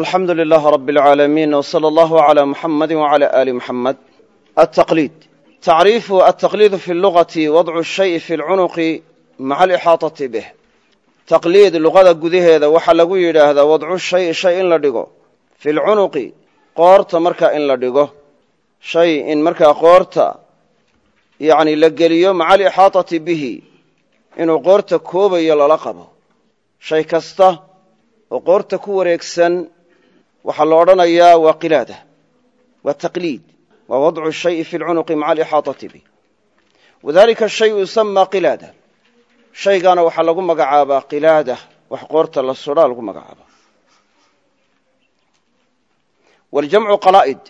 alxamdu lilaah rab اlcaalamiin wslى allahu la muxamadi wla ali muxamed altaqliid tacriifu altaqliidu fi lugati wadcu shayi fi lcunuqi maca alixaatati bih. Taqliid luqada gudaheeda waxaa lagu yidhaahdaa wadcu shayi shay in la dhigo. Fi lcunuqi qoorta markaa in la dhigo. Shay in markaa qoorta yani la geliyo maca alixaatati bihi. Inuu qoorta koobayo lala qabo. Shay kasta oo qoorta ku wareegsan waxaa la odhanayaa waa qilaada waa taqliid waa wadcu shayi fi lcunuqi maca alixaaطati bih wadalika shayu yusama qilaada. Shaygaana waxaa lagu magacaabaa qilaada wax qoorta la sudhaa lagu magacaaba. Waljamcu qalaa'id.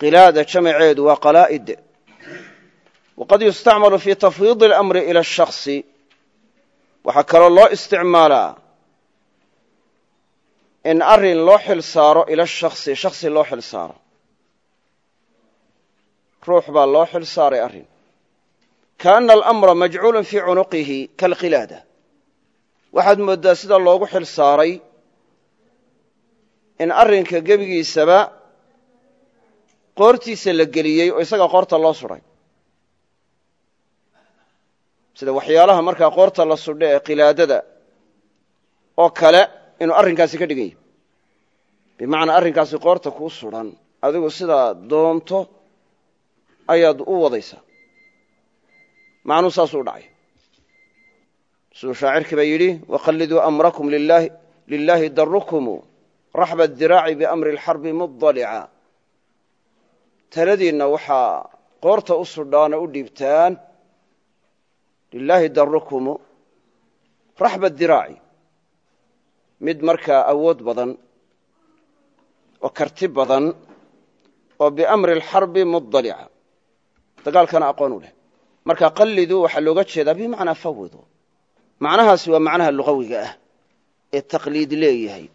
Qilaada jamaceedu waa qalaa'id. Waqad yustacmalu fi tafwiidi اlamri ila shaksi waxaa kaloo loo isticmaalaa in arrin loo xil saaro ila shaksi shaksi loo xil saaro. Ruux baa loo xil saaray arrin. Kaana alamra majcuulun fii cunuqihi kalqilaada. Waxaad mooddaa sida loogu xil saaray in arrinka gebigiisaba qoortiisa la geliyey oo isaga qoorta loo sudhay sida waxyaalaha markaa qoorta la sudho ee qilaadada oo kale inuu arrinkaasi ka dhigan yahy bimacnaa arrinkaasi qoorta kuu sudhan adigu sidaa doonto ayaad u wadaysaa. Macnuu saasuu u dhacay. Siduu shaacirkii baa yidhi waqalliduu amrakum lilaahi darukumu raxba diraaci biamri alxarbi mudalica. Taladiinna waxaa qoorta u sudhaana u dhiibtaan lilaahi darukumu raxba diraaci mid markaa awood badan oo karti badan oo biamri alxarbi mudalica. Dagaalkana aqoon u leh. Marka qalliduu waxaa looga jeedaa bimacnaa fawidu macnahaasi waa macnaha luqawiga ah ee taqliid leeyahay.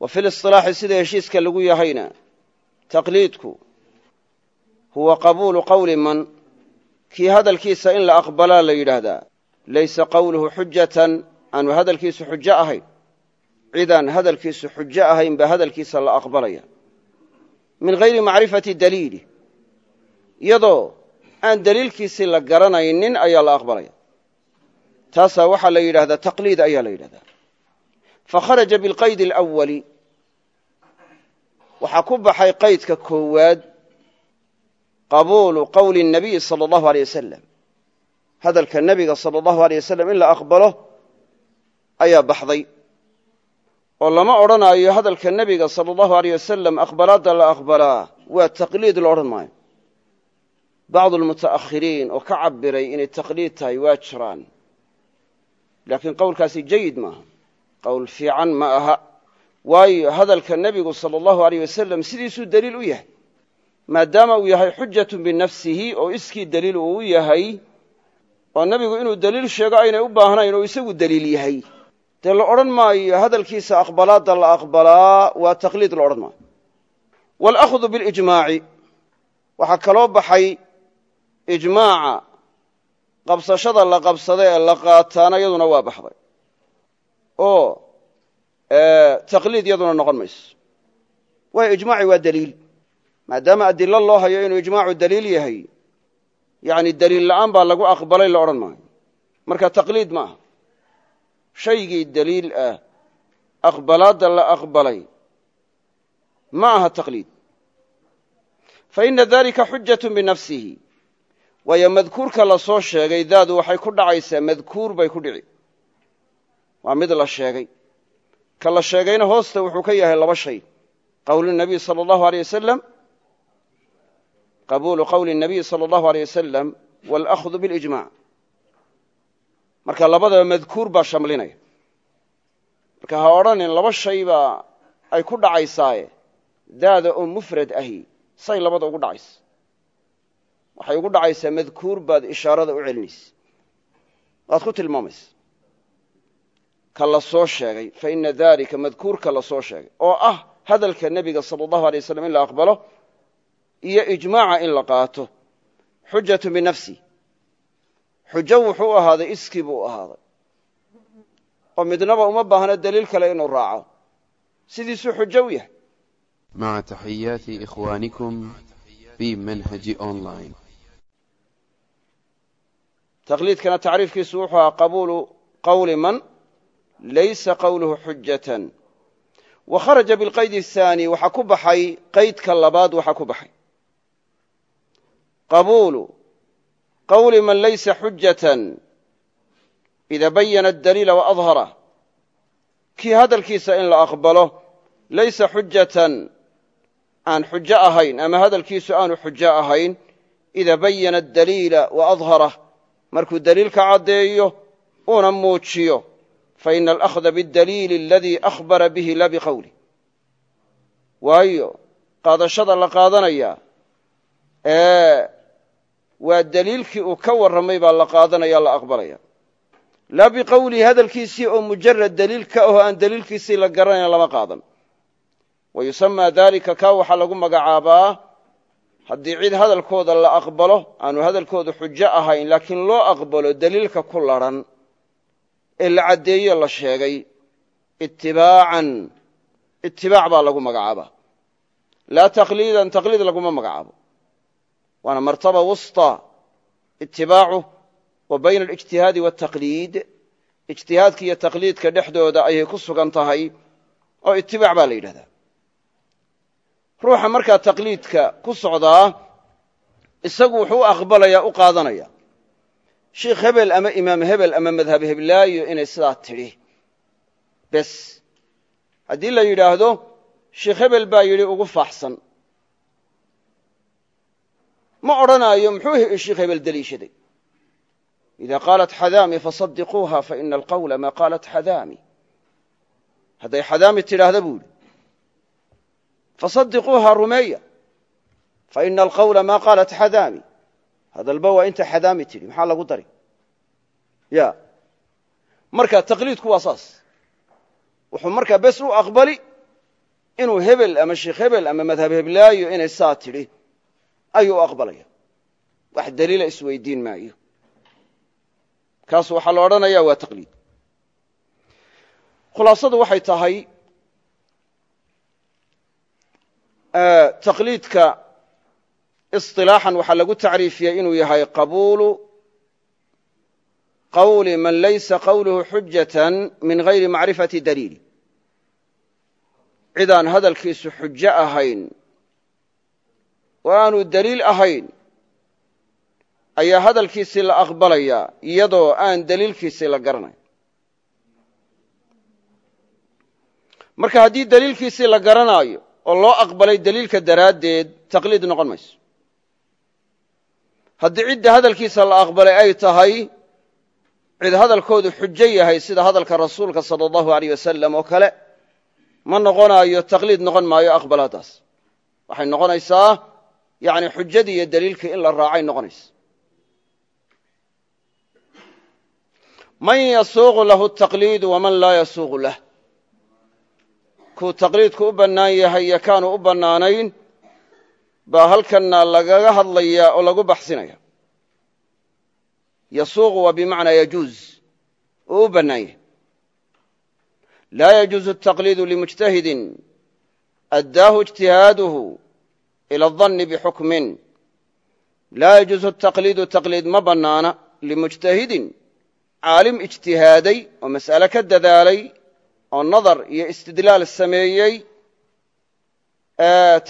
Wa fi lisilaaxi sida heshiiska lagu yahayna taqliidku huwa qabuulu qowli man. Kii hadalkiisa in la aqbalaa la yidhaahdaa laysa qowluhu xujatan aanu hadalkiisu xujo ahayn cidaan hadalkiisu xujo ahayn baa hadalkiisa la aqbalaya min hayri macrifati daliili iyadoo aan daliilkiisii la garanaynin ayaa la aqbalaya taasaa waxaa la yidhahdaa taqliid ayaa la yidhahdaa fakharaja bilqaydi alawali waxaa ku baxay qaydka koowaad qabuulu qowli الnabiyi salى اllahu aleyh wasalam hadalka nebiga salى اllahu aleyh wasalam in la aqbalo ayaa baxday oo lama odhanaayo hadalka nebiga sala allahu aleyh wasalam aqbalaadda la aqbalaa waa taqliid la odhan maayo. Bacdu lmuta'ahiriin oo ka cabiray inay taqliid tahay waa jiraan. Laakiin qowlkaasi jayid maaha qowl fiican ma aha. Waayo hadalka nebigu sala allahu aleyh wasalam sidiisuu deliil u yahay maadaama uu yahay xujatun binafsihi oo iskii deliil uu u yahay oo nebigu inuu deliil sheego aynay u baahnayn oo isagu deliil yahay dee la odhan maayo hadalkiisa aqbalaadda la aqbalaa waa taqliid la odhan maayo. Walakhdu bilijmaaci waxaa kaloo baxay ijmaaca qabsashada la qabsada ee la qaataana yaduna waa baxday. Oo taqliid yaduna noqon mayso. Waayo ijmaaci waa deliil maadaama adilo loo hayo inuu ijmaacu daliil yahay yani daliil la'aan baa lagu aqbalay la odhan maayo. Marka taqliid ma aha shaygii daliil ah aqbalaadda la aqbalay ma aha taqliid. Fa ina dalika xujatu binafsihi waayo madkuurka la soo sheegay daadu waxay ku dhacaysaa madkuur bay ku dhici. Waa mid la sheegay. Ka la sheegayna hoosta wuxuu ka yahay laba shay. Qowlu nabiy sala allahu aleyh wasalam qabuulu qowli nabiy sala allahu aleyh wasalam walakhdu bilijmac marka labadaba madkuur baa shamlinaya. Marka ha odhanin laba shay baa ay ku dhacaysaaye. Daada oo mufrad ahi say labada ugu dhacaysa. Waxay ugu dhacaysaa madkuur baad ishaarada u celinaysa. Waad ku tilmaamaysa. Ka la soo sheegay fa ina dalika madkuurka la soo sheegay oo ah hadalka nebiga sala allahu alay waslam in la aqbalo iyo ijmaaca in la qaato. Xujatu binafsi xujo wuxuu ahaaday iski buu ahaaday. oo midnaba uma baahno deliil kale inuu raaco. Sidiisuu xujo u yahay. Maca taxiyaati ikhwaanikum fi manhaji online. Taqliidkana tacriifkiisu wuxuu ahaa qabuulu qowli man laysa qowluhu xujatan wa kharaja bilqayd ahaani waxaa ku baxay qaydka labaad waxaa ku baxay. Qabuulu qowli man laysa xujatan ida bayana adaliila waadharah kii hadalkiisa in la aqbalo laysa xujatan aan xujo ahayn ama hadalkiisu aanu xujo ahayn ida bayana adaliila waadharah markuu daliilka caddeeyo uuna muujiyo faina alakhda biاdaliili aladii akhbara bihi la biqowlih waayo qaadashada la qaadanaya ee waa daliilkii uu ka warramay baa la qaadanaya la aqbalaya. Laa biqowlihi hadalkiisii oo mujarad daliil ka aho aan daliilkiisii la garanayn lama qaadan. Wa yusamaa dalika kaa waxaa lagu magacaabaa haddii cid hadalkooda la aqbalo aanu hadalkooda xujo ahayn laakiin loo aqbalo daliilka ku ladhan ee la caddeeye la sheegay itibaacan itibaac baa lagu magacaabaa. Laa taqliidan taqliid laguma magacaabo waana martaba wusta itibaacu wa bayna alijtihaadi waataqliid ijtihaadka iyo taqliidka dhexdooda ayay ku sugan tahay oo itibaac baa la yidhahdaa. Ruuxa markaa taqliidka ku socdaa isagu wuxuu u aqbalaya u qaadanaya. Sheikh hebel ama imaam hebel ama madhab heblaayo inay sidaa tidhi. Bes haddii la yidhaahdo sheikh hebel baa yidhi ugu faaxsan ma odhanaayo muxuu sheikh hebel deliishaday ida qaalat xadaami fasadiquuha faina alqawla ma qaalat xadaami. Hadday xadaami tidhaahda buu yidhi. Fasadiquuha rumeeya faina alqawla ma qaalat xadaami. Hadalba waa inta xadaami tidhi maxaa lagu dari ya. Marka taqliidku waa saas. Wuxuu markaa bes u aqbali inuu hebel ama sheikh hebel ama madhab heblaayo inay saa tidhi ayuu aqbalaya. Wax daliila isweydiin maayo. Kaas waxaa la odhanaya waa taqliid. Khulaasadu waxay tahay taqliidka isilaaxan waxaa lagu tacriifiyey inuu yahay qabuulu qawli man laysa qawluhu xujatan min gayri macrifati daliili. Cidaan hadalkiisu xujo ahayn oo aanu daliil ahayn ayaa hadalkiisii la aqbalayaa iyadoo aan daliilkiisii la garanayn. Marka haddii daliilkiisii la garanaayo oo loo aqbalay daliilka daraaddeed taqliid noqon mayso. Haddii cidda hadalkiisa la aqbalay ay tahay cid hadalkoodu xujo yahay sida hadalka rasuulka sala allahu aleyh wasalam oo kale ma noqonaayo taqliid noqon maayo aqbalaadaas. Waxay noqonaysaa yani xujadii iyo daliilkii in la raacay noqonaysa. Man yasuuqu lahu taqliidu waman laa yasuuqu lah. Kuu taqliidku u bannaan yahay iyo kaanu u bannaanayn baa halkanna lagaga hadlayaa oo lagu baxsinaya. Yasuuqu waa bimacnaa yajuuz uu u bannaan yahay. Laa yajuuzu ataqliidu limujtahidin addaahu ijtihaaduhu ila adanni bixukmin laa yajuuzu ataqliidu taqliid ma bannaana limujtahidin caalim ijtihaaday oo mas'ale ka dadaalay oo nadar iyo istidlaal sameeyey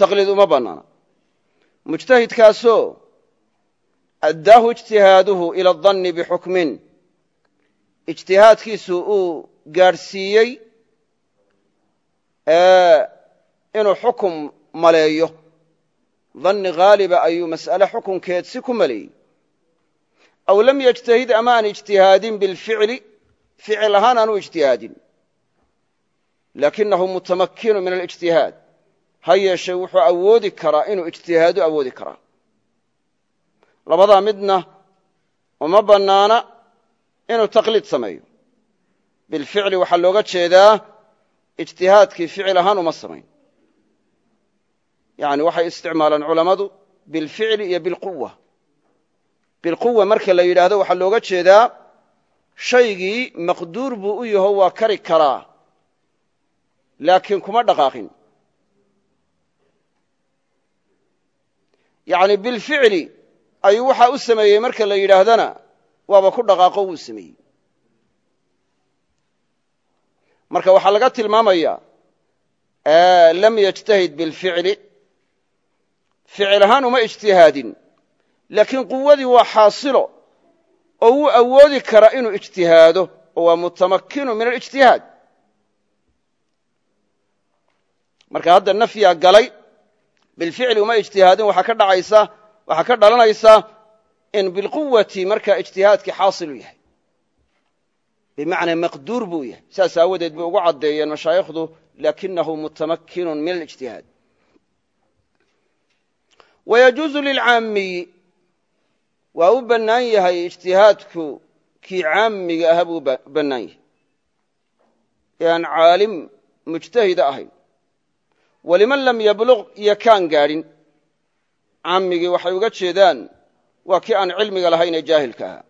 taqliid uma bannaana mujtahidkaasoo addaahu ijtihaaduhu ila adanni bixukmin ijtihaadkiisu uu gaadhsiiyey inuu xukum maleeyo danni haaliba ayuu mas'ale xukunkeed si ku maleeyey aw lam yجtahid ama aan ijtihaadin bilficli ficil ahaan aanu ijtihaadin. Lakinahu mutamakinu min alijtihaad ha yeeshee wuxuu awoodi karaa inuu ijtihaado awoodi karaa. Labadaa midna uma bannaana inuu taqliid sameeyo. Bilficli waxaa looga jeedaa ijtihaadkii ficil ahaan uma samayn yani waxay isticmaalaan culammadu bilficli iyo bilquwa bilquwa marka la yidhaahdo waxaa looga jeedaa shaygii maqduur buu u yaho waa kari karaa. Laakiin kuma dhaqaaqin. Yacni bilficli ayuu waxa u sameeyey marka la yidhaahdana waaba ku dhaqaaqo wuu sameeyey. Marka waxaa laga tilmaamaya ficil ahaan uma ijtihaadin. Laakiin quwadii waa xaasilo oo wuu awoodi karaa inuu ijtihaado oo waa mutamakinu min alijtihaad marka hadda nafyaa galay bilficli uma ijtihaadin waxaa ka dhalanaysa in bilquwati markaa ijtihaadkii xaasilu yahay. Bimacnaa maqduur buu yahay. Saas aawadeed bay ugu caddeeyeen mashaayikhdu lakinahu mutamakinu min alijtihaad wayajuuzu lilcaamiyi waa u bannaan yahay ijtihaadku kii caamiga aha buu bannaan yahay. Ee aan caalim mujtahida ahayn. Waliman lam yabluq iyo kaan gaadhin caamigii waxay uga jeedaan waa kii aan cilmiga lahayn ee jaahilka ahaa.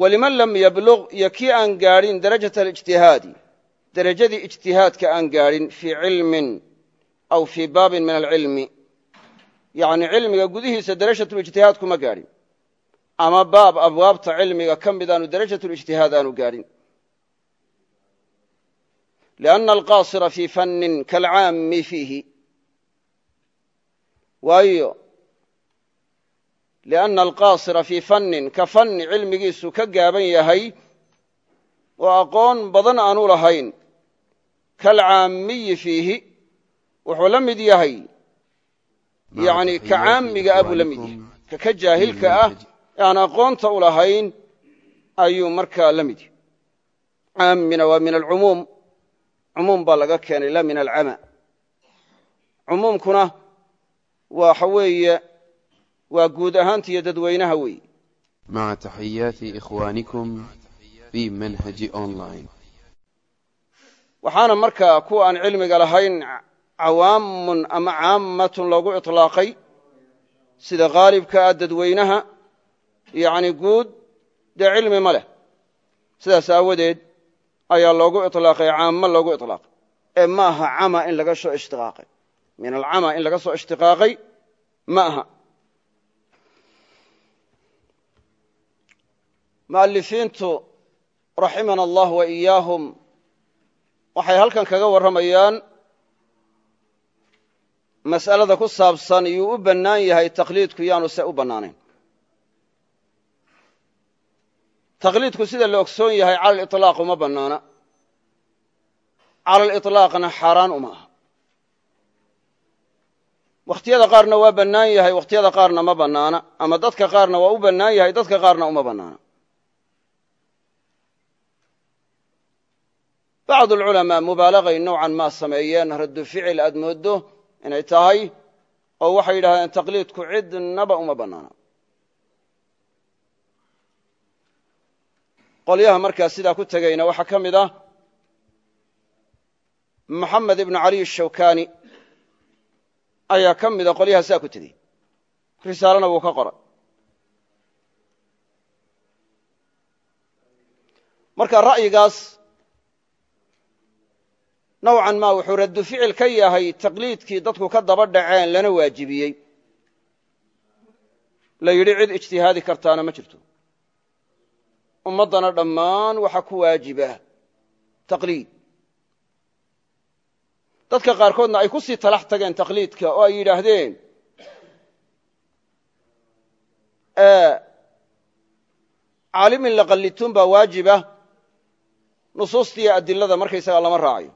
Waliman lam yabluq iyo kii aan gaadhin darajata alijtihaadi derajadii ijtihaadka aan gaadhin fii cilmin aw fii baabin min alcilmi yacni cilmiga gudihiisa darajatulijtihaad kuma gaadhin ama baab abwaabta cilmiga ka mid aanu darajatulijtihaad aanu gaadhin lianna alqaasira fii fannin kaalcaammi fiihi. Waayo lianna alqaasira fii fannin ka fanni cilmigiisu ka gaaban yahay oo aqoon badan aanu lahayn. Kalcaamiyi fiihi wuxuu la mid yahay yani ka caamiga ah buu la mid yahay ka ka jaahilka ah ee aan aqoonta u lahayn ayuu markaa la mid yahay caamina waa min alcumuum cumuum baa laga keenay la min alcama cumuumkuna waxa weeye waa guud ahaanta iyo dadweynaha weeye مع تحيات إخوانكم في منهج أونلاين waxaana markaa kuwa aan cilmiga lahayn cawaamun ama caammatun loogu iطlaaqay sida khaalibka ah dadweynaha yani guud dee cilmi ma leh sidaas aawadeed ayaa loogu iطlaaqay caammo loogu iطlaaqay ee ma aha cama in laga soo ishtiqaaqay min alcama in laga soo ishtiqaaqay ma aha mu'alifiintu raximana allah wa iyaahum waxay halkan kaga warramayaan mas'alada ku saabsan yuu u bannaan yahay taqliidku yaanu se u bannaanayn taqliidku sida la ogsoon yahay cala aliطlaaq uma bannaana. Cala aliطlaaqna xaaraan uma aha. Wakhtiyada qaarna waa bannaan yahay wakhtiyada qaarna ma bannaana. Ama dadka qaarna waa u bannaan yahay dadka qaarna uma bannaana. Bacdu alculamaa mubaalagay nowcan maa sameeyeen raddu ficil aad mooddo inay tahay oo waxay yidhahdeen taqliidku cidnaba uma bannaana qolyaha markaa sidaa ku tegayna waxaa ka mid ah maxamed ibnu caliy shawkani ayaa ka mida qolyaha sidaa ku tegey risaalena wuu ka qoray. Marka ra'yigaas nowcan ma wuxuu raddu ficil ka yahay taqliidkii dadku ka daba dhaceen lana waajibiyey. La yidhi cid ijtihaadi kartaana ma jirto. Ummaddana dhammaan waxa ku waajiba taqliid. Dadka qaarkoodna ay ku sii talax tageen taqliidka oo ay yidhaahdeen caalim in la qallituun baa waajiba nusuustiiyo adilada markaysagaa lama raacayo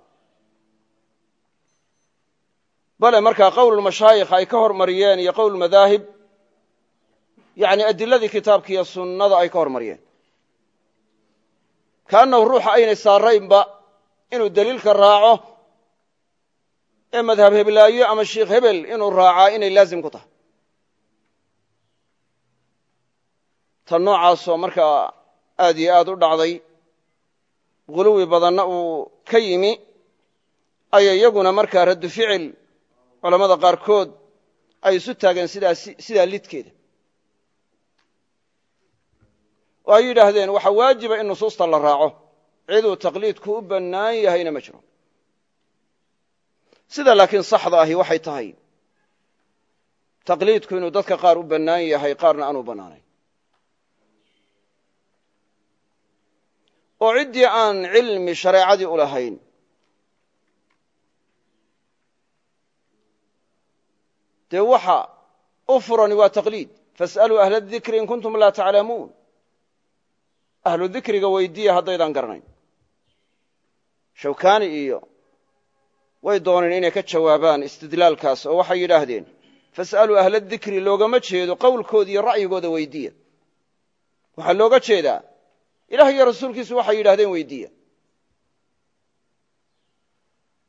bale markaa qowlulmashaayikh ay ka hormariyeen iyo qowl madaahib yani adiladii kitaabka iyo sunnada ay ka hormariyeen. Kaannahu ruuxa aynay saaraynba inuu deliilka raaco ee madhab heblaayo ama sheikh hebel inuu raacaa inay laazim ku tahay. Tan noocaasoo markaa aad iyo aad u dhacday guluwi badanna uu ka yimi ayay iyaguna markaa raddu ficil culammada qaarkood ay isu taageen sidaa lidkeeda. Oo ay yidhaahdeen waxaa waajiba in nusuusta la raaco. Ciduu taqliidku u bannaan yahayna ma jiro. Sida laakiin saxda ahi waxay tahay. Taqliidku inuu dadka qaar u bannaan yahay qaarna aan u bannaanayn. Oo ciddii aan cilmi shareecadii u lahayn dee waxa u furani waa taqliid. Fas'aluu ahla dikri in kuntum laa taclamuun ahlu dikriga weydiiya haddaydaan garanayn. Shawkani iyo way dooneen inay ka jawaabaan istidlaalkaas oo waxay yidhaahdeen fas'aluu ahla dikri loogama jeedo qowlkooda iyo ra'yigooda weydiiya. Waxaa looga jeedaa ilah iyo rasuulkiisu waxay yidhahdeen weydiiya.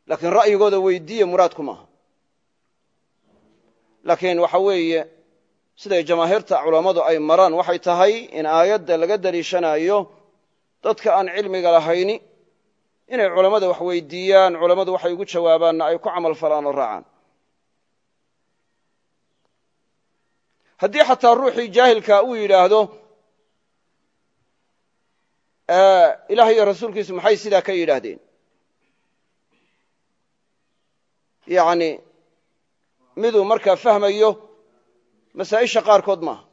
Laakiin ra'yigooda weydiiya muraadku maaha laakiin waxa weeye siday jamaahiirta culammadu ay maraan waxay tahay in aayadda laga daliishanayo dadka aan cilmiga lahayni inay culammada wax weydiiyaan culammadu waxay ugu jawaabaanna ay ku camal falaan oo raacaan. Haddii xataa ruuxii jaahilkaa uu yidhaahdo ilaah iyo rasuulkiisu maxay sidaa ka yidhaahdeen miduu markaa fahmayo masaa'isha qaarkood maaha.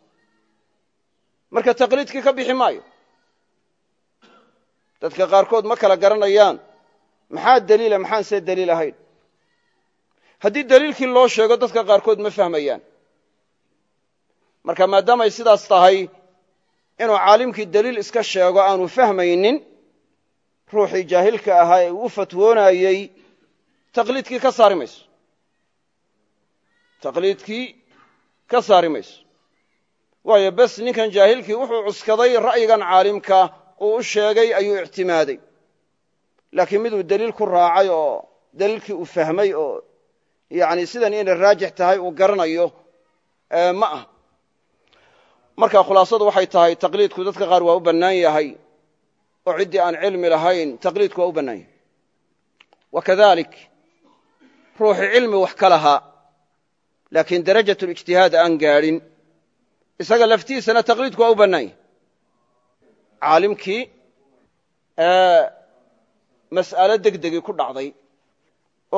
Marka taqliidkii ka bixi maayo. Dadka qaarkood ma kala garanayaan maxaa daliila maxaan see daliil ahayn? Haddii daliilkii loo sheego dadka qaarkood ma fahmayaan. Marka maadaamay sidaas tahay inuu caalimkii daliil iska sheego aanu fahmaynin ruuxii jaahilka ahaa ee uu u fatwoonayey taqliidkii ka saari mayso taqliidkii ka saari mayso. Waayo bes ninkan jaahilkii wuxuu cuskaday ra'yigan caalimka uu u sheegay ayuu ictimaaday. Laakiin miduu deliil ku raacay oo daliilkii uu fahmay oo yani sidan inay raajix tahay uu garanayo ma ah marka khulaasadu waxay tahay taqliidku dadka qaar waa u bannaan yahay oo ciddii aan cilmi lahayn taqliidku waa u bannaan yahay. Wakadalik ruuxii cilmi wax ka lahaa laakiin darajatulijtihaad aan gaadhin isaga laftiisana taqliidku waa u bannaan yahay caalimkii mas'alo degdegii ku dhacday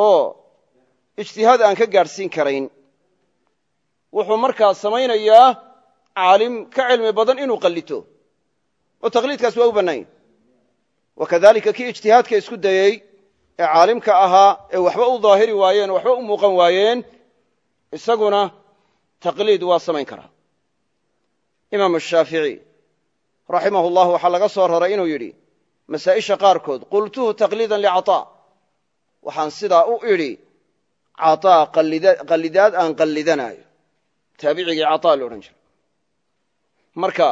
oo ijtihaad aan ka gaadhsiin karayn wuxuu markaa samaynayaa caalim ka cilmi badan inuu qallito oo taqliidkaas waa u bannaan yahy wakadalika kii ijtihaadka isku dayey ee caalimka ahaa ee waxba u daahiri waayeen waxba u muuqan waayeen isaguna taqliid waa samayn karaa imaam shaafici raximah llah waxaa laga soo raray inuu yidhi masaa'isha qaarkood qultuhu taqliidan licaطaa waxaan sidaa u idhi caطaa qallidaad aan qallidanaayo taabicigii caطaa la odhan jiray marka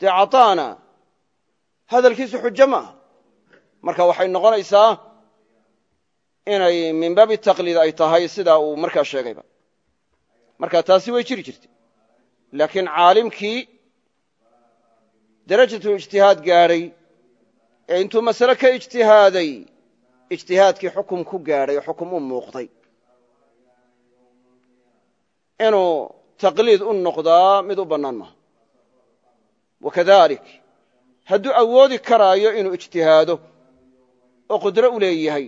dee caطaana hadalkiisu xujo maaha marka waxay noqonaysaa inay min baabi taqliid ay tahay sidaa uu markaa sheegayba. Marka taasi way jiri jirtay. Laakiin caalimkii darajatu ijtihaad gaadhay ee intuu masale ka ijtihaaday ijtihaadkii xukum ku gaadhay oo xukum u muuqday. Inuu taqliid u noqdaa mid u bannaan maaha. Wakadalik hadduu awoodi karaayo inuu ijtihaado oo qudro u leeyahay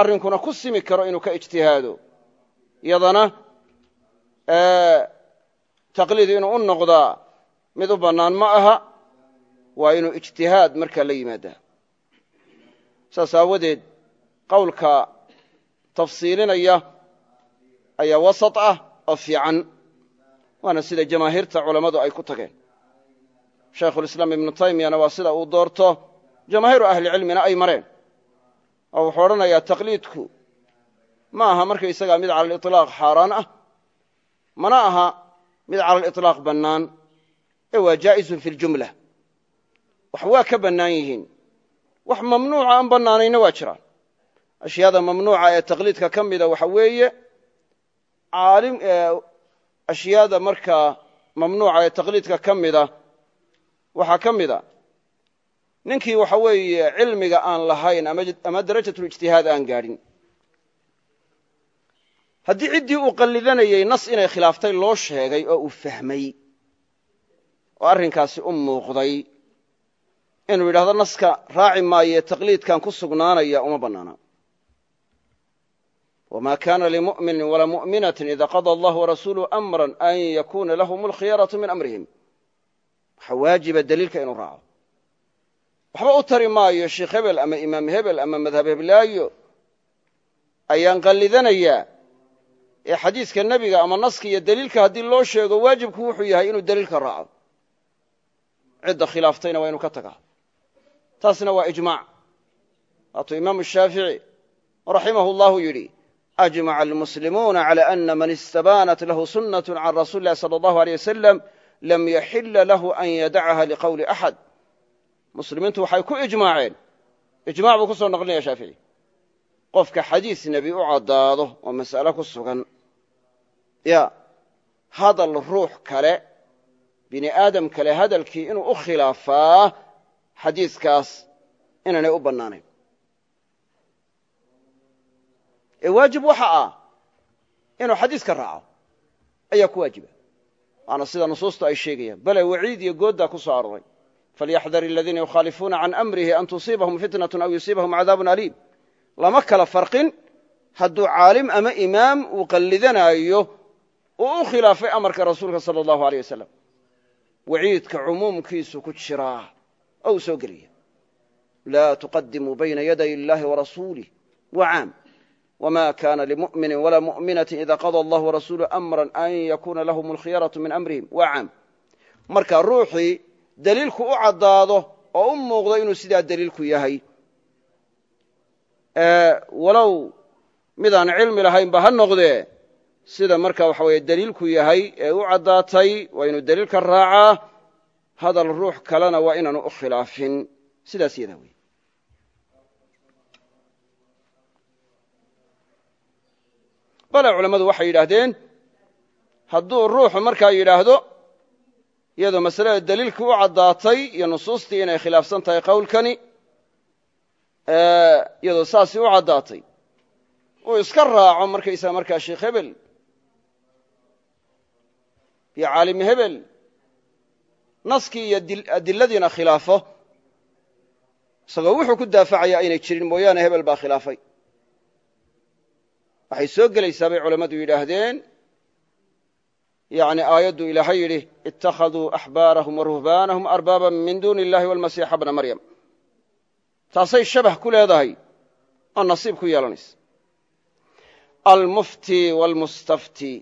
arrinkuna ku simi karo inuu ka ijtihaado. Yadana taqliid inuu u noqdaa mid u bannaan ma aha waa inuu ijtihaad markaa la yimaadaa. Saas aawadeed qowlka tafsiilinaya ayaa wasat ah oo fiican waana sida jamaahiirta culammadu ay ku tageen. Shaykhulislaam ibnu taymiyana waa sida uu doorto jamaahiiru ahlicilmina ay mareen oo wuxuu odhanayaa taqliidku. Ma aha markaysagaa mid cala aliطlaaq xaaraan ah mana aha mid cala aliطlaaq bannaan. Ee waa jaa'izun fi ljumla wax waa ka bannaan yihiin. Wax mamnuuca aan bannaanayna waa jiraan. Ashyaada mamnuuca ee taqliidka ka mida waxa weeye ashyaada markaa mamnuuca ee taqliidka ka mida waxaa ka mida ninkii waxa weeye cilmiga aan lahayn ama darajatulijtihaad aan gaadhin. Haddii ciddii uu qallidanayey nas inay khilaaftay loo sheegay oo uu fahmay oo arrinkaasi u muuqday inuu yidhahdo naska raaci maaye taqliidkan ku sugnaanaya uma bannaana. Wma kana limu'minin walaa mu'minatin ida qada allah warasuuluhu amran an yakuna lahum alkhiyaratu min amrihim. Waxaa waajiba daliilka inuu raaco waxba u tari maayo sheikh hebel ama imaam hebel ama madhab heblaayo ayaan qallidanayaa ee xadiiska nebiga ama naska iyo deliilka haddii loo sheego waajibku wuxuu yahay inuu deliilka raaco. Cidda khilaaftayna waa inuu ka taga taasna waa ijmaac. Waatuu imaamu shaafici raximahu llahu yidhi ajmaca almuslimuuna cala ana man istabaanat lahu sunnatu can rasuuli lahi sala allahu aleyh wasalam lam yaxila lahu an yadacaha liqowli axad muslimiintu waxay ku ijmaaceen. Ijmac buu ku soo naqlinaya shaafici. Qofka xadiis nebi u caddaado oo masalo ku sugan ya hadal ruux kale bini aadam kale hadalkii inuu u khilaafaa xadiiskaas inaanay u bannaanayn. Ee waajib waxa ah inuu xadiiska raaco ayaa ku waajiba. Waana sida nusuusta ay sheegayaan. Bale waciid iyo gooddaa ku soo arooray falyaxdar aladiina yukhaalifuuna can amrihi an tusiibahum fitnatun aw yusiibahum cadaabun aliim lama kala farqin hadduu caalim ama imaam uu qallidanaayo uu u khilaafay amarka rasuulka sala allahu aleyh wasalam waciidka cumuumkiisu ku jiraa oo uu soo geliya laa tuqadimuu bayna yaday illaahi warasuulih wa caam wma kana limu'mini walaa mu'minatin ida qada allahu warasuulu amran an yakuuna lahum alkhiyaratu min amrihim waa caam marka ruuxii deliilku u caddaado oo u muuqdo inuu sidaa deliilku yahay. Walow midaan cilmi lahaynba ha noqdee sida marka waxa weye deliilku yahay ee u caddaatay waa inuu deliilka raacaa hadal ruux kalena waa inaanu u khilaafin. Sidaas yadaa wey bale culammadu waxay yidhaahdeen hadduu ruuxu markaa yidhaahdo iyadoo masalada deliilkii u caddaatay iyo nusuustii inay khilaafsan tahay qowlkani iyadoo saasii u caddaatay uu iska raaco markaysaga markaa sheikh hebel iyo caalim hebel naskii iyo adiladiina khilaafo. Isagoo wuxuu ku daafacayaa aynay jirin mooyaane hebel baa khilaafay. Waxay soo gelaysaa bay culammadu yidhaahdeen yani aayaddu ilaahay yidhi ittakhaduu axbaarahum wa ruhbaanahum arbaaba min duuni illahi walmasiixa bna maryam. Taasay shabah ku leedahay oo nasiib ku yeelanaysa. Almufti waalmustafti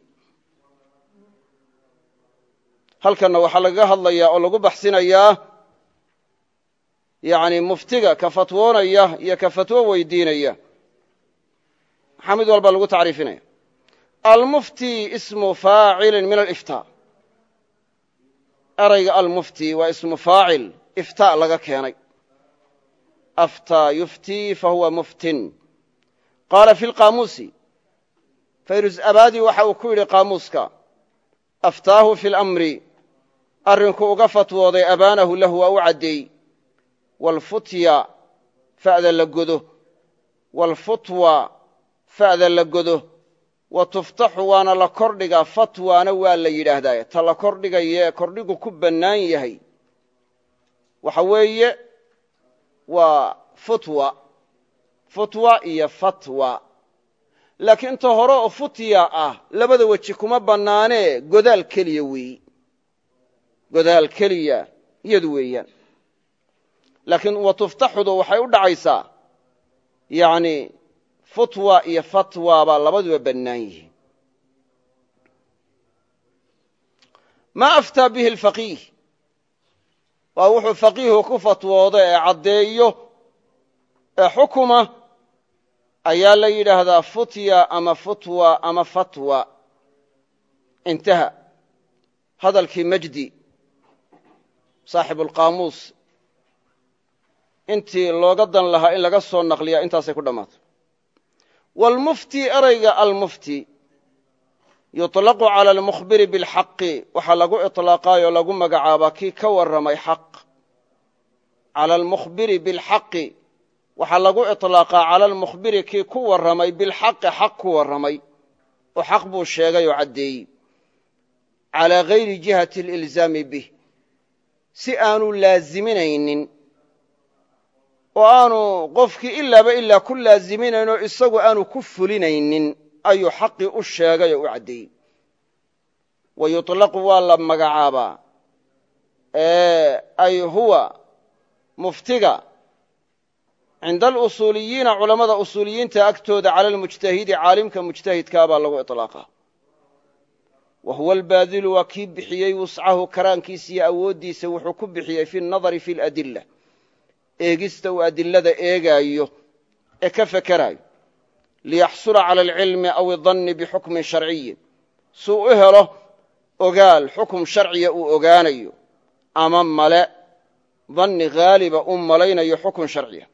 halkanna waxaa lagaga hadlayaa oo lagu baxsinayaa yani muftiga ka fatwoonaya iyo ka fatwo weydiinaya. Maxaa mid walba lagu tacriifinaya almufti ismu faacilin min aliftaa erayga almufti waa ismu faacil iftaa laga keenay aftaa yuftii fahuwa muftin qaala fi lqaamuusi fayrus abadi waxa uu ku yidhi qaamuuska aftaahu fi lamri arrinku uga fatwooday abaanahu lahu waa u caddeey waalfutya fa'da la godo waalfutwa fa'da la godo wa tuftaxu waana la kordhigaa fatwaana waa la yidhaahdaa. Ta la kordhigayee kordhigu ku bannaan yahay. Waxa weeye waa futwa. Futwa iyo fatwa. Laakiin inta hore oo futya ah labada weji kuma bannaanee godaal keliya weeyi godaal keliya iyadu weeyaan. Laakiin wa tuftaxudu waxay u dhacaysaa yani futwa iyo fatwa baa labaduba bannaan yihiin. Maa aftaa bihi alfaqiih? Waa wuxuu faqiihu ku fatwoodo ee caddeeyo ee xukuma ayaa la yidhaahdaa futya ama futwa ama fatwa. Intaha hadalkii majdi saaxibu alqaamuus intii looga dan lahaa in laga soo naqliyaa intaasay ku dhammaato waalmufti erayga almufti yuطlaqu cala almukhbiri biاlxaqi waxaa lagu iطlaaqaayoo lagu magacaabaa kii ka warramay xaq cala almukhbiri biاlxaqi waxaa lagu iطlaaqaa cala almukhbiri kii ku warramay bilxaqi xaq ku warramay oo xaq buu sheegay oo caddeeyey calaa gayri jihati alilzaami bih si aanu laaziminaynin oo aanu qofkii ilaaba ilaa ku laaziminaynoo isagu aanu ku fulinaynin ayuu xaqii u sheegay oo u caddeeyey. Wa yuطlaqu waa la magacaabaa. Ay huwa muftiga cinda alusuuliyiina culammada usuuliyiinta agtooda cala almujtahidi caalimka mujtahidkaa baa lagu iطlaaqaa wa huwa albaadilu waa kii bixiyey wuscahu karaankiisa iyo awooddiisa wuxuu ku bixiyey fi nadari fi ladila eegista uu adilada eegaayo ee ka fekeraayo. Liyaxsula cala alcilmi aw idanni bixukmin sharciyin. Suu u helo ogaal xukum sharciya uu ogaanayo. Ama male danni haaliba u malaynayo xukun sharciya.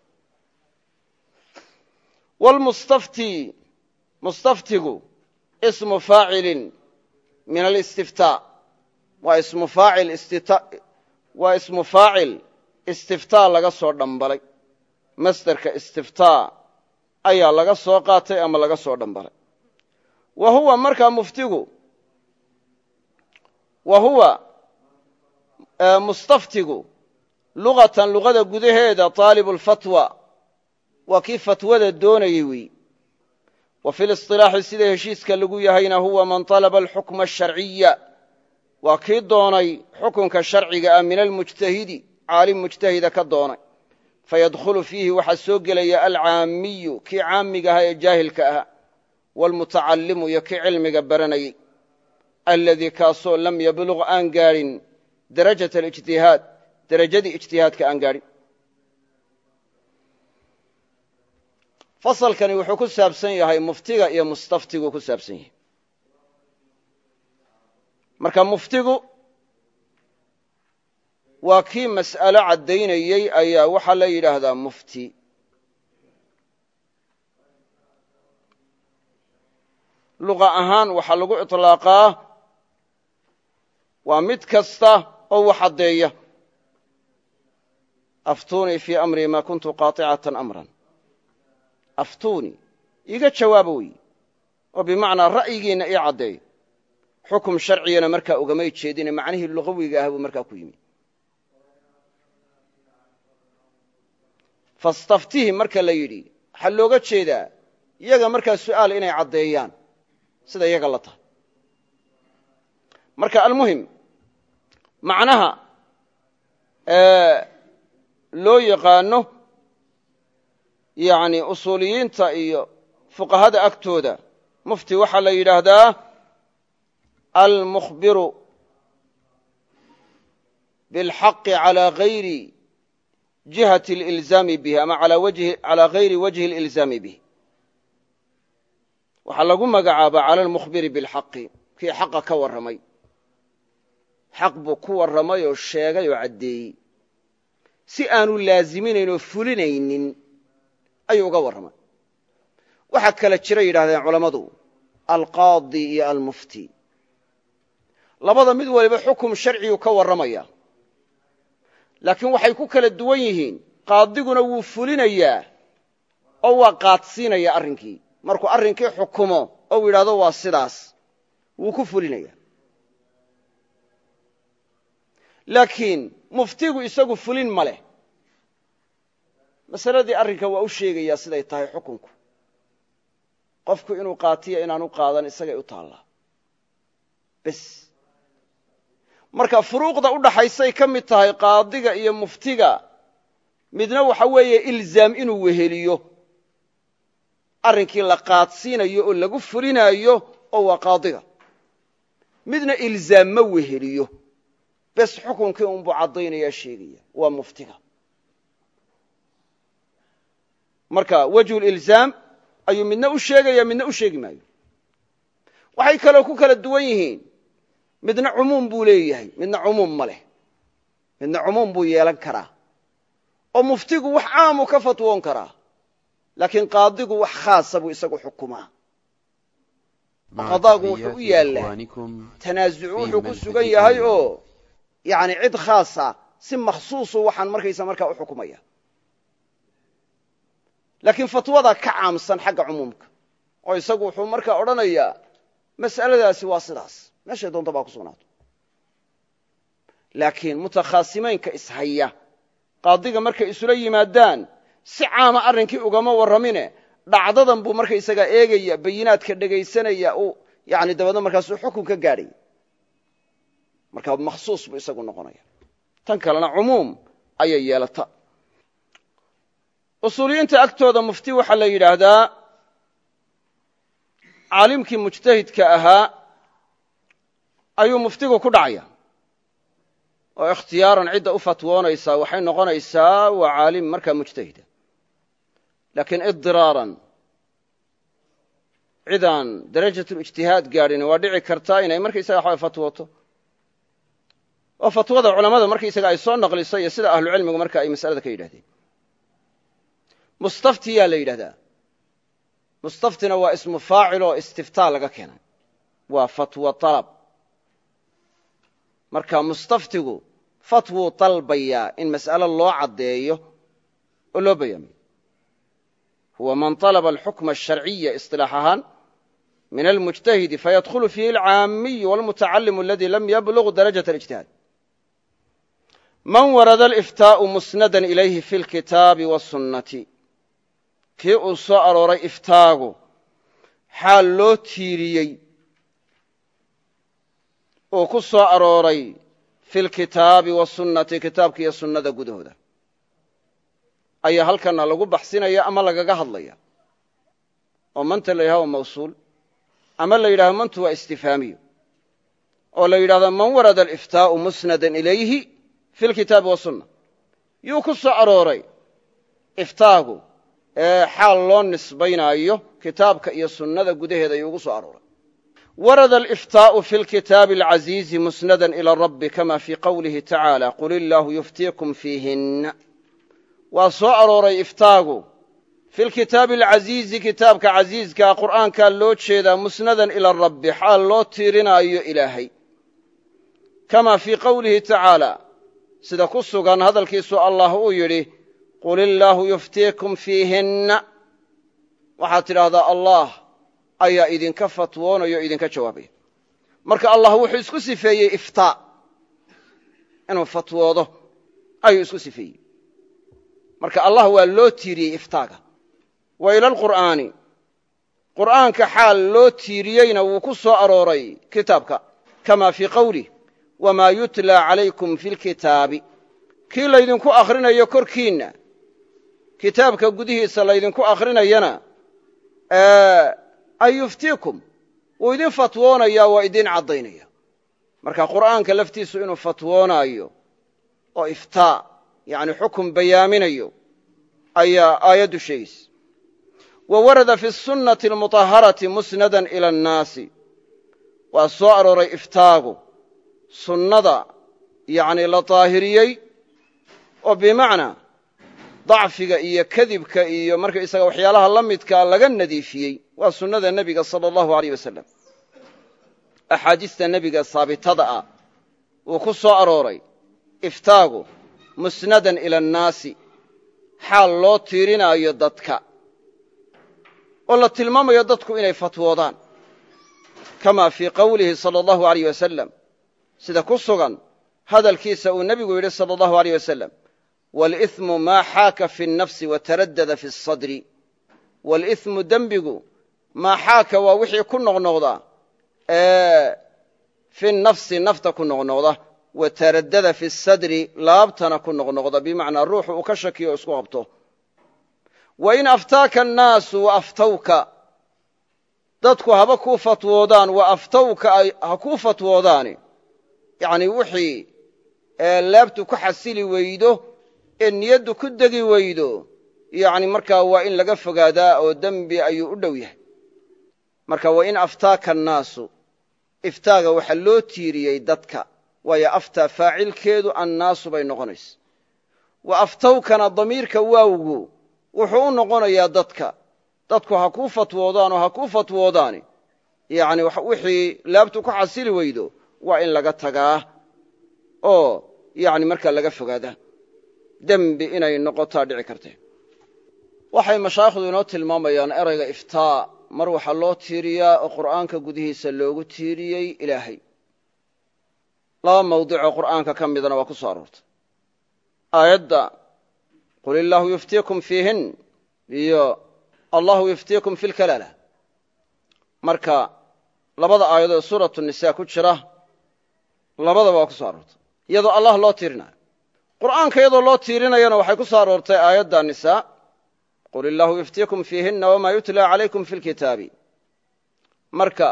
Wlmustafti mustaftigu ismu faacilin min alistiftaa waa ismu faacil istiftaa laga soo dhambalay. Masderka istiftaa ayaa laga soo qaatay ama laga soo dhambalay. Wa huwa markaa muftigu wa huwa mustaftigu luqatan luqada gudaheeda taalibu lfatwa waa kii fatwada doonayey wey wa fi lisilaaxi sida heshiiska lagu yahayna huwa man talaba alxukma asharciya waa kii doonay xukunka sharciga ah min almujtahidi caalim mujtahida ka doonay. Fayadkhulu fiihi waxaa soo gelaya alcaamiyu kii caamiga ahaa ee jaahilka ahaa waalmutacallimu iyo kii cilmiga baranayey aladii kaasoo lam yabluq aan gaadhin darajat alijtihaad derajadii ijtihaadka aan gaadhin fasalkani wuxuu ku saabsan yahay muftiga iyo mustaftigu ku saabsan yahay. Marka muftigu waa kii mas'alo caddaynayey ayaa waxaa la yidhaahdaa mufti. Luqa ahaan waxaa lagu iطlaaqaa waa mid kasta oo wax caddeeya. Aftuunii fii amrii ma kuntu qaaطicatan amran. Aftuuni iga jawaabo wey oo bimacnaa ra'yigiinna ii caddeeyo xukum sharcigana markaa ugamay jeedine macnihii lugawiga ah buu markaa ku yimi fastaftihi marka la yidhi. Waxaa looga jeedaa iyaga markaa su'aal inay caddeeyaan. Sida iyaga la tahay. Marka almuhim macnaha loo yaqaano yani usuuliyiinta iyo fuqahada agtooda. Mufti waxaa la yidhaahdaa almukhbiru biاlxaqi calى hayri jihati alilzaami bih ama calaa gayri wajhi alilzaami bih waxaa lagu magacaabaa cala almukhbiri bilxaqi kii xaqa ka warramay xaq buu ku warramay oo sheegay oo caddeeyey si aanu laaziminayn oo fulinaynin ayuu uga warramay waxaa kala jira yidhahdeen culammadu alqaadi iyo almufti labada mid waliba xukum sharciyuu ka warramaya laakiin waxay ku kala duwan yihiin. Qaadiguna wuu fulinayaa oo waa qaadsiinaya arrinkii. Markuu arrinkii xukumo ou yidhahdo waa sidaas wuu ku fulinaya laakiin muftigu isagu fulin ma leh. Masaladii arrinka waa u sheegayaa siday tahay xukunku. Qofku inuu qaatiyo inaanu qaadan isagay u taallaa. Bes marka furuuqda u dhaxaysay ka mid tahay qaadiga iyo muftiga midna waxa weeye ilzaam inuu weheliyo. Arrinkii la qaadsiinayo oo lagu fulinaayo oo waa qaadiga. Midna ilzaam ma weheliyo. Bes xukunkii unbuu caddaynaya sheegaya waa muftiga. Marka wejhulilzaam ayuu midna u sheegaya midna u sheegi maayo. Waxay kaloo ku kala duwan yihiin midna cumuum buu leeyahay midna cumuum ma leh. Midna cumuum buu yeelan karaa. Oo muftigu wax caamuu ka fatwoon karaa. Laakiin qaadigu wax khaasa buu isagu xukumaa. Qadaagu wuxuu u yaallaa tanaasucu wuxuu ku sugan yahay oo yani cid khaasa si makhsuusu waxaan markaysa markaa u xukumaya. Laakiin fatwada ka caamsan xagga cumuumka. Oo isagu wuxuu markaa odhanayaa mas'aladaasi waa sidaas meeshay doonta baa ku sugnaato laakiin mutakhaasimaynka ishaya qaadiga markay isula yimaadaan si caama arrinkii ugama warramine dhacdadan buu markaysagaa eegaya bayinaadka dhegaysanaya yani dabeedna markaasuu xukun ka gaadhaya marka makhsuus buu isagu noqonaya tan kalena cumuum ayay yeelata usuuliyiinta agtooda mufti waxaa la yidhaahdaa caalimkii mujtahidka ahaa ayuu muftigu ku dhacaya. oo ikhtiyaaran cidda u fatwoonaysaa waxay noqonaysaa waa caalim markaa mujtahida. Laakiin idiraaran cidaan darajatulijtihaad gaadhin waa dhici kartaa inay markaysaga waxaa fatwooto. Oo fatwada culammada markaysaga ay soo naqliso iyo sida ahlucilmigu marka ay masalada ka yidhahdeen. Mustaftiyaa la yidhahdaa. Mustaftina waa ismu faacil oo istiftaa laga keenay. Waa fatwo alab marka mustaftigu fatwuu dalbayaa in mas'alo loo caddeeyo oo loo bayaamiyo huwa man طalba alxukma الsharciya isilaax ahaan min almujtahidi fayadkhulu fiihi alcaamiyu wاlmutacalimu aladi lam yablغ darajaة اlijtihaad man warada aliftaau musnada ilayhi fi اlkitaabi wالsunnati kii uu soo arooray iftaagu xaal loo tiiriyey uu ku soo arooray fi lkitaabi wasunnati kitaabka iyo sunnada gudahooda. Ayaa halkana lagu baxsinaya ama lagaga hadlaya. Oo manta la yidhahdo mawsuul ama la yidhahdo mantu waa istifhaamiyo oo la yidhahdo man warada aliftaau musnadan ilayhi fi lkitaabi wasunna yuu ku soo arooray iftaagu ee xaal loo nisbaynaayo kitaabka iyo sunnada gudaheeda ayuu ugu soo arooray warada aliftaau fi lkitaabi alcaziizi musnada ila rabbi kama fii qowlihi tacaala qul illaahu yuftiikum fiihinna waa soo arooray iftaagu fi lkitaabi alcaziizi kitaabka casiizkaa qur'aankaa loo jeedaa musnadan ila rabbi xaal loo tiirinaayo ilaahay kama fii qowlihi tacaala sida ku sugan hadalkiisu allah uu yidhi qul illaahu yuftiikum fiihinna waxaad tidhaahdaa allah ayaa idinka fatwoonaya o idinka jawaabaya marka allah wuxuu isku sifeeyey iftaa inuu fatwoodo ayuu isku sifeeyey. Marka allah waa loo tiiriyey iftaaga. Wa ila alqur'aani. Qur'aanka xaal loo tiiriyeyna wuu ku soo arooray kitaabka. Kama fii qowlih wamaa yutla calaykum fi lkitaabi kii laydinku akhrinayo korkiinna kitaabka gudihiisa laydinku akhrinayana an yuftiikum wuu idin fatwoonaya waa idin caddaynaya. Marka qur'aanka laftiisu inuu fatwoonaayo oo iftaa yani xukun bayaaminayo ayaa aayaddu sheegaysa wa warada fi sunnati almuطaharati musnadan ila annaasi. Waa soo arooray iftaagu sunnada yani la daahiriyey oo bimacnaa dacfiga iyo kadibka iyo marka isaga waxyaalaha la midkaa laga nadiifiyey waa sunnada nebiga sala allahu aleyh wasalam axaadiista nebiga saabitada ah wuu ku soo arooray. Iftaagu musnadan ila annaasi xaal loo tiirinaayo dadka oo la tilmaamayo dadku inay fatwoodaan. Kama fii qowlihi sala allahu aleyh wasalam sida ku sugan hadalkiisa uu nebigu yidhi sala allahu aleyh wasalam waliثmu maa xaaka fi الnafsi wataradada fi الsadri waliثmu dembigu maa xaaka waa wixii ku noqnoqda fi nafsi nafta ku noqnoqda wataradada fi الsadri laabtana ku noqnoqda bimacnaa ruuxu uu ka shakiyo o isku qabto wain aftaaka الnaasu waaftawka dadku haba kuu fatwoodaan wa aftawka ha kuu fatwoodaani yani wixii laabtu ku xasili weydo ee niyaddu ku degi weydo yani markaa waa in laga fogaadaa oo dembi ayuu u dhow yahay. Marka wain aftaaka annaasu iftaaga waxaa loo tiiriyey dadka waayo aftaa faacilkeedu annaasu bay noqonaysa. Wa aftawkana damiirka waawgu wuxuu u noqonayaa dadka dadku ha kuu fatwoodaan oo ha kuu fatwoodaani. Yani wixii laabtu ku xasili weydo waa in laga tagaa oo yani markaa laga fogaadaa dembi inay noqotaa dhici kartee. Waxay mashaayikhdu inoo tilmaamayaan erayga iftaa mar waxaa loo tiiriyaa oo qur'aanka gudihiisa loogu tiiriyey ilaahay. Laba mawdicoo qur'aanka ka midana waa ku soo aroortay. Aayadda qul illaahu yuftiikum fiihin iyo allahu yuftiikum fi lkalaala marka labada aayadood ee suuratu nisaa ku jira labadaba waa ku soo aroortay. Iyadoo allah loo tiirinayo qur'aanka iyadoo loo tiirinayana waxay ku soo aroortay aayadda nisaa qul illaahu yuftiikum fiihinna wamaa yutla calaykum fi lkitaabi marka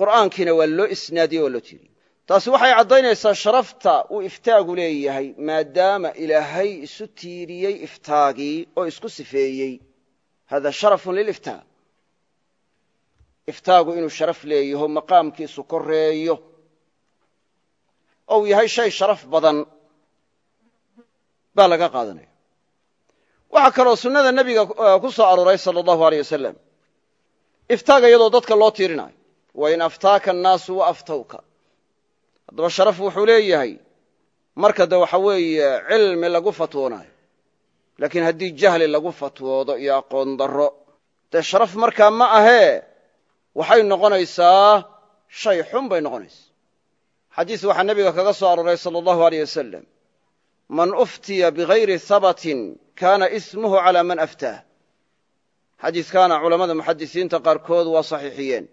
qur'aankiina waa loo isnaadiyey waa loo tiiriyey. Taasi waxay caddaynaysaa sharafta uu iftaagu leeyahay maadaama ilaahay isu tiiriyey iftaagii oo isku sifeeyey. Hada sharafun liliftaa iftaagu inuu sharaf leeyaho maqaamkiisu koreeyo ou yahay shay sharaf badan baa laga qaadanaya. Waxaa kaloo sunnada nebiga ku soo arooray sala allahu aleyh wasalam iftaaga iyadoo dadka loo tiirinayo. Wain aftaaka annaasu wa aftawka. Haddaba sharaf wuxuu leeyahay marka de waxa weeye cilmi lagu fatwoonayo. Laakiin haddii jahli lagu fatwoodo iyo aqoon darro dee sharaf markaa ma ahee waxay noqonaysaa shay xun bay noqonaysaa. Xadiis waxaa nebiga kaga soo arooray sala allahu aleyh wasalam man uftiya bigayri habatin kaana ismuhu calaa man aftaah xadiiskaana culammada muxadisiinta qaarkood waa saxiixiyeen.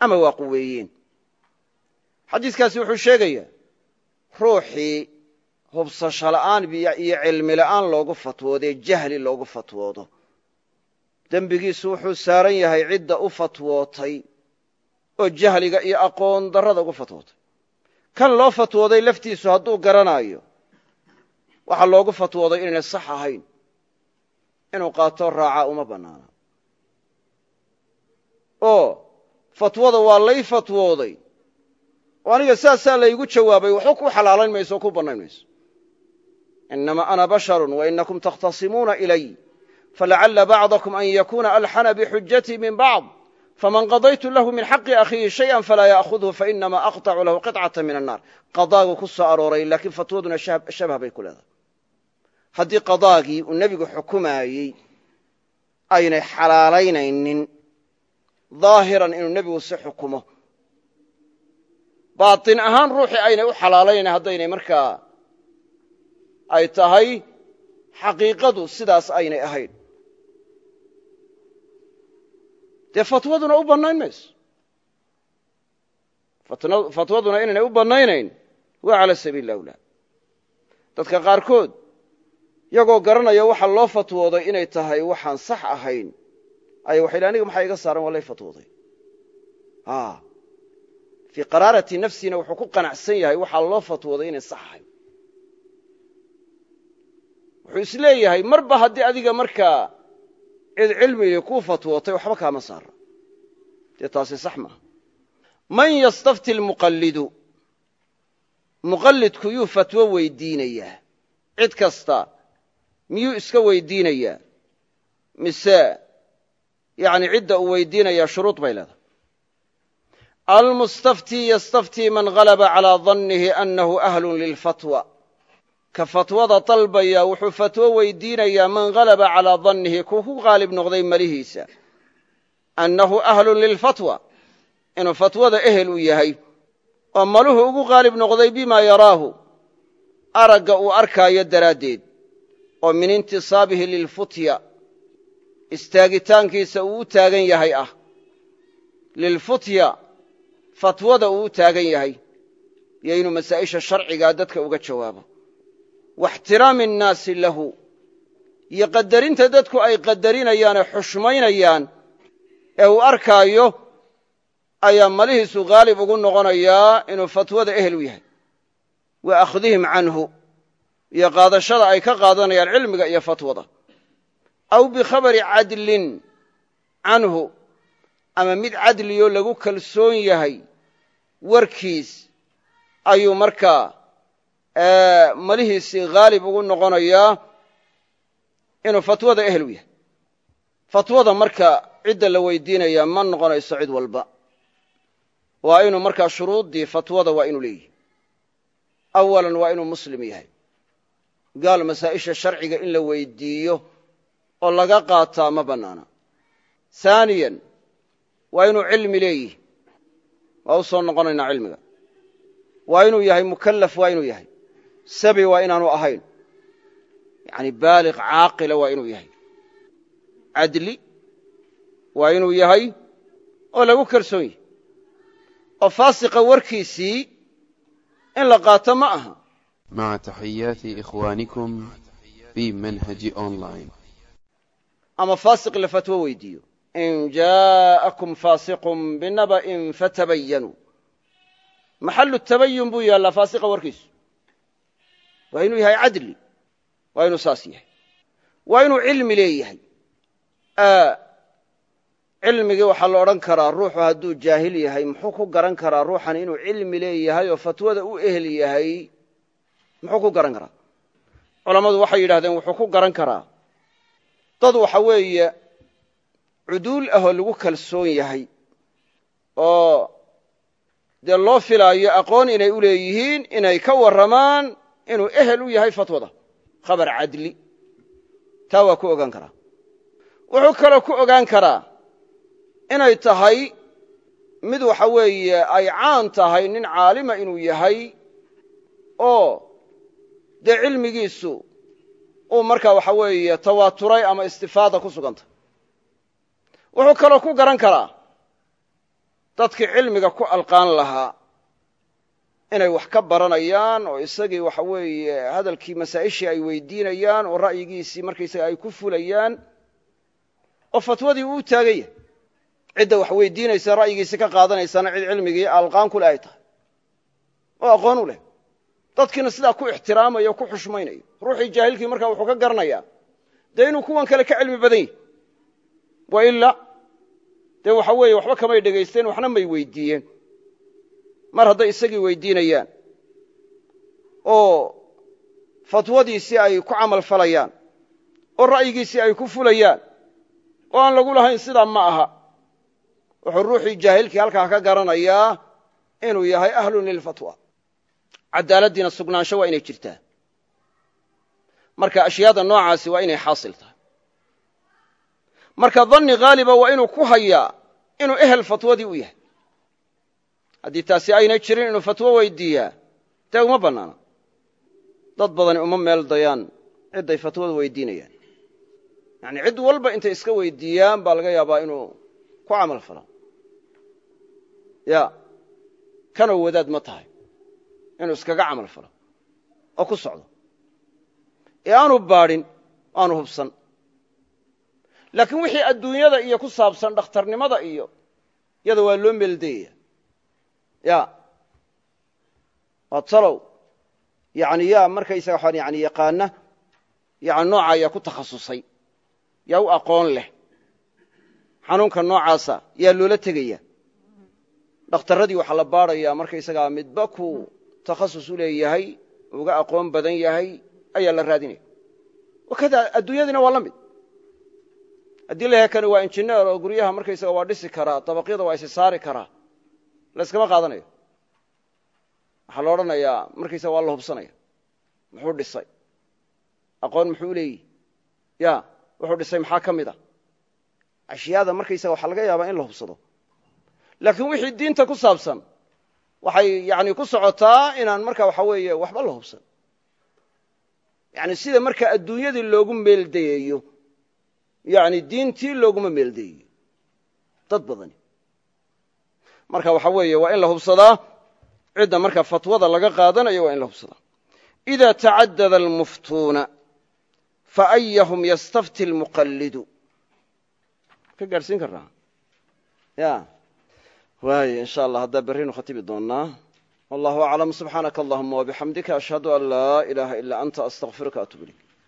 Ama waa quweeyeen. Xadiiskaasi wuxuu sheegayaa ruuxii hubsasho la'aan iyo cilmi la'aan loogu fatwoodee jahli loogu fatwoodo. Dembigiisu wuxuu saaran yahay cidda u fatwootay oo jahliga iyo aqoon darrada ugu fatwootay. Kan loo fatwooday laftiisu hadduu garanaayo waxaa loogu fatwooday inaynay sax ahayn inuu qaatoo raacaa uma bannaana oo fatwada waa lay fatwooday oo aniga saasaa laygu jawaabay waxba ku xalaalayn mayso oo ku bannayn mayso inama ana basharu wainakum takhtasimuuna ilay falacala bacdakum an yakuna alxana bixujatii min bacd faman qadaytu lahu min xaqi akhiihi shayئa falaa ya'khudhu fainama aqطacu lahu qiطcata min annar qadaagu ku soo arooray laakiin fatwaduna shabah bay ku leedahay haddii qadaagii uu nebigu xukumaayey aynay xalaalaynaynin daahiran inuu nebigu si xukumo. Baatin ahaan ruuxii aynay u xalaalaynayn haddaynay markaa ay tahay xaqiiqadu sidaas aynay ahayn. Dee fatwaduna u bannayn mayso? Fatwaduna inaynay u bannaynayn? Waa cala sabiil lawlaa dadka qaarkood iyagoo garanaya waxa loo fatwooday inay tahay waxaan sax ahayn. Aya waxay aniga maxaa iga saaran? Waa lay fatwooday. Fii qaraarati nafsina wuxuu ku qanacsan yahay waxaa loo fatwooday inay sax ahayn. Wuxuu is leeyahay marba haddii adiga markaa cid cilmigii kuu fatwootay waxba kaama saara dee taasi sax maaha man yastafti lmuqallidu muqallidku yuu fatwo weydiinayaa. Cid kasta miyuu iska weydiinayaa? Mise yani cidda uu weydiinayaa shuruud bay leedahay. Almustaftii yastaftii man galaba calaa dannihi annahu ahlun lilfatwa. Ka fatwada dalbaya wuxuu fatwo weydiinayaa man galaba calaa dannihi kuu ku qaalib noqday malihiisa. Annahu ahlun lilfatwa. Inuu fatwada ehel u yahay. Oo maluhu ugu qaalib noqday bimaa yaraahu. Aragga uu arkaayo daraaddeed oo min intisaabihi lilfutya istaagitaankiisa uu u taagan yahay ah. Lilfutya fatwada uu u taagan yahay iyo inuu masaa'isha sharcigaa dadka uga jawaabo. Waxtiraami annaasi lahu iyo qadarinta dadku ay qadarinayaanee xushmaynayaan ee uu arkaayo ayaa malihiisu haalib ugu noqonayaa inuu fatwada ehel u yahay. Wa akhdihim canhu iyo qaadashada ay ka qaadanayaan cilmiga iyo fatwada. Aw bikhabari cadlin canhu ama mid cadliyo lagu kalsoon yahay warkiis ayuu markaa malihiisii haalib ugu noqonayaa inuu fatwada ehel yahay. Fatwada marka cidda la weydiinaya ma noqonayso cid walba. Waa inuu markaa shuruuddii fatwada waa inuu leeyihi awalan waa inuu muslim yahay gaal masaa'isha sharciga in la weydiiyo oo laga qaataa ma bannaana. Haaniyan waa inuu cilmi leeyihi. Waa u soo noqonaynaa cilmiga. Waa inuu yahay mukallaf waa inuu yahay. Sabi waa inaanu ahayn. Yani baaliq caaqila waa inuu yahay. Cadli waa inuu yahay oo lagu kalsoon yahay oo faasiqa warkiisii in la qaato ma aha مع تحيات إخوانكم في منهج أونلاين ama faasiq la fatwo weydiiyo in jaa'akum faasiqun binaba'in fatabayanuu maxalu tabayun buu yaallaa faasiqa warkiisu waa inuu yahay cadli waa inuu saas yahay waa inuu cilmi leeyahay cilmigii waxaa la odhan karaa ruuxu hadduu jaahil yahay muxuu ku garan karaa ruuxan inuu cilmi leeyahay oo fatwada u ehel yahay muxuu ku garan karaa? Culammadu waxay yidhahdeen wuxuu ku garan karaa. Dad waxa weeye cuduul ahoo lagu kalsoon yahay oo dee loo filaayo aqoon inay u leeyihiin inay ka warramaan inuu ehel u yahay fatwada. Khabar cadli. Taa waa ku ogaan karaa. Wuxuu kaloo ku ogaan karaa inay tahay mid waxa weeye ay caan tahay nin caalima inuu yahay oo dee cilmigiisu uu markaa waxa weeye tawaaturay ama istifaada ku sugantay wuxuu kaloo ku garan karaa dadkii cilmiga ku alqaan lahaa inay wax ka baranayaan oo isagii waxa weeye hadalkii masaa'ishii ay weydiinayaan oo ra'yigiisii markaysaga ay ku fulayaan. Oo fatwadii uu yahay cidda wax weydiinaysa ra'yigiisi ka qaadanaysana cid cilmigii alqaan ku leh ay tahay. Oo aqoon u leh dadkiina sidaa ku ixtiraamayo ku xushmaynayo. Ruuxii jaahilkii markaa wuxuu ka garanayaa dee inuu kuwan kale ka cilmi badan yahi wa ila dee waxa weeye waxba kamay dhegaysteen waxna may weydiiyeen. Mar hadday isagii weydiinayaan oo fatwadiisii ay ku camal falayaan oo ra'yigiisii ay ku fulayaan oo aan lagu lahayn sidaa ma aha. Wuxuu ruuxii jaahilkii halkaa ka garanayaa inuu yahay ahlun lilfatwa cadaaladdiina sugnaansho waa inay jirtaa. Marka ashyaada noocaasi waa inay xaasil tahay. Marka danni haaliba waa inuu ku hayaa inuu ehel fatwadii u yahay. Haddii taasi aynay jirin inuu fatwo weydiiyaa dee uma bannaana. Dad badani uma meel dayaan cidday fatwada weydiinayaan. Yani cid walba intay iska weydiiyaan baa laga yaabaa inuu ku camal falo. Ya kanoo wadaad ma tahay inuu iskaga camal falo oo ku socdo. Ee aanu baadhin aanu hubsan. Laakiin wixii adduunyada iyo ku saabsan dhakhtarnimada iyo yada waa loo meeldayaya ya waa talow. Yani yaa markaysaga yani yaqaana yani nooca ayaa ku takhasusay. Yaa u aqoon leh. Xanuunka noocaasa yaa loola tegaya dhakhtarradii waxaa la baadhayaa markaysagaa midba ku takhasus u leeyahay uga aqoon badan yahay ayaa la raadinaya. Wakada adduunyadiina waa la mid. Haddii la yahay kani waa injineer oo guryaha markaysaga waa dhisi karaa dabaqyada waa isi saari karaa la yskama qaadanayo. Waxaa la odhanayaa markaysaga waa la hubsanaya. Muxuu dhisay? Aqoon muxuu leeyihi ya wuxuu dhisay maxaa ka mid a ashyaada markaysaga waxaa laga yaabaa in la hubsado. Laakiin wixii diinta ku saabsan waxay yani ku socotaa inaan marka waxa weeye waxba la hubsan. Yani sida marka adduunyadii loogu meeldayeeyo yani diintii looguma meeldayeyo dad badani. Marka waxa weeye waa in la hubsadaa cidda marka fatwada laga qaadanayo waa in la hubsadaa ida tacadada almuftuuna faayahum yastafti lmuqallidu ka gaadhsiin karaa waay in sha allah haddaa berrinu khatibi doonaa wallahu aclam subxaanaka allahuma wabixamdika ashhadu an laa ilaaha ila anta astaqfiruka atub ilayk